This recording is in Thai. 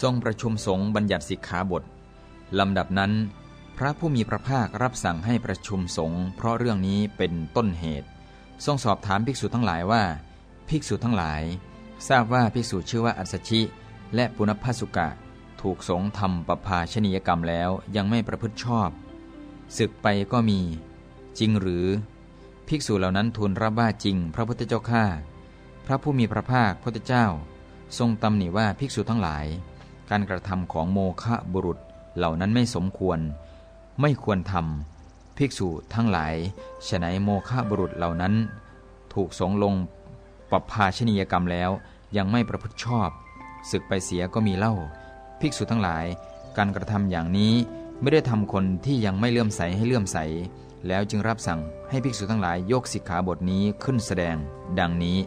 ทรงประชุมสงฆ์บัญญัติสิกขาบทลำดับนั้น พระผู้มีพระภาครับสั่งให้ประชุมสงฆ์เพราะเรื่องนี้เป็นต้นเหตุ ทรงสอบถามภิกษุทั้งหลายว่า ภิกษุทั้งหลาย ทราบว่าภิกษุชื่อว่าอัศชิ และปุณพสุกะ ถูกสงฆ์ทำประพาชนียกรรมแล้วยังไม่ประพฤติชอบศึกไปก็มี จริงหรือ ภิกษุเหล่านั้นทูลรับว่าจริง พระพุทธเจ้าข้าพระผู้มีพระภาคพุทธเจ้า ทรงตำหนิว่าภิกษุทั้งหลาย การกระทำของโมฆะบุรุษเหล่านั้นไม่สมควร ไม่ควรทำภิกษุทั้งหลายฉนัยโมฆะบุรุษเหล่านั้น ถูกสงลงปรับภาชนียกรรมแล้วยังไม่ประพฤติชอบศึกไปเสียก็มีเล่า ภิกษุทั้งหลาย การกระทำอย่างนี้ไม่ได้ทำคนที่ยังไม่เลื่อมใสให้เลื่อมใส แล้วจึงรับสั่งให้ภิกษุทั้งหลายยกสิกขาบทนี้ขึ้นแสดง ดังนี้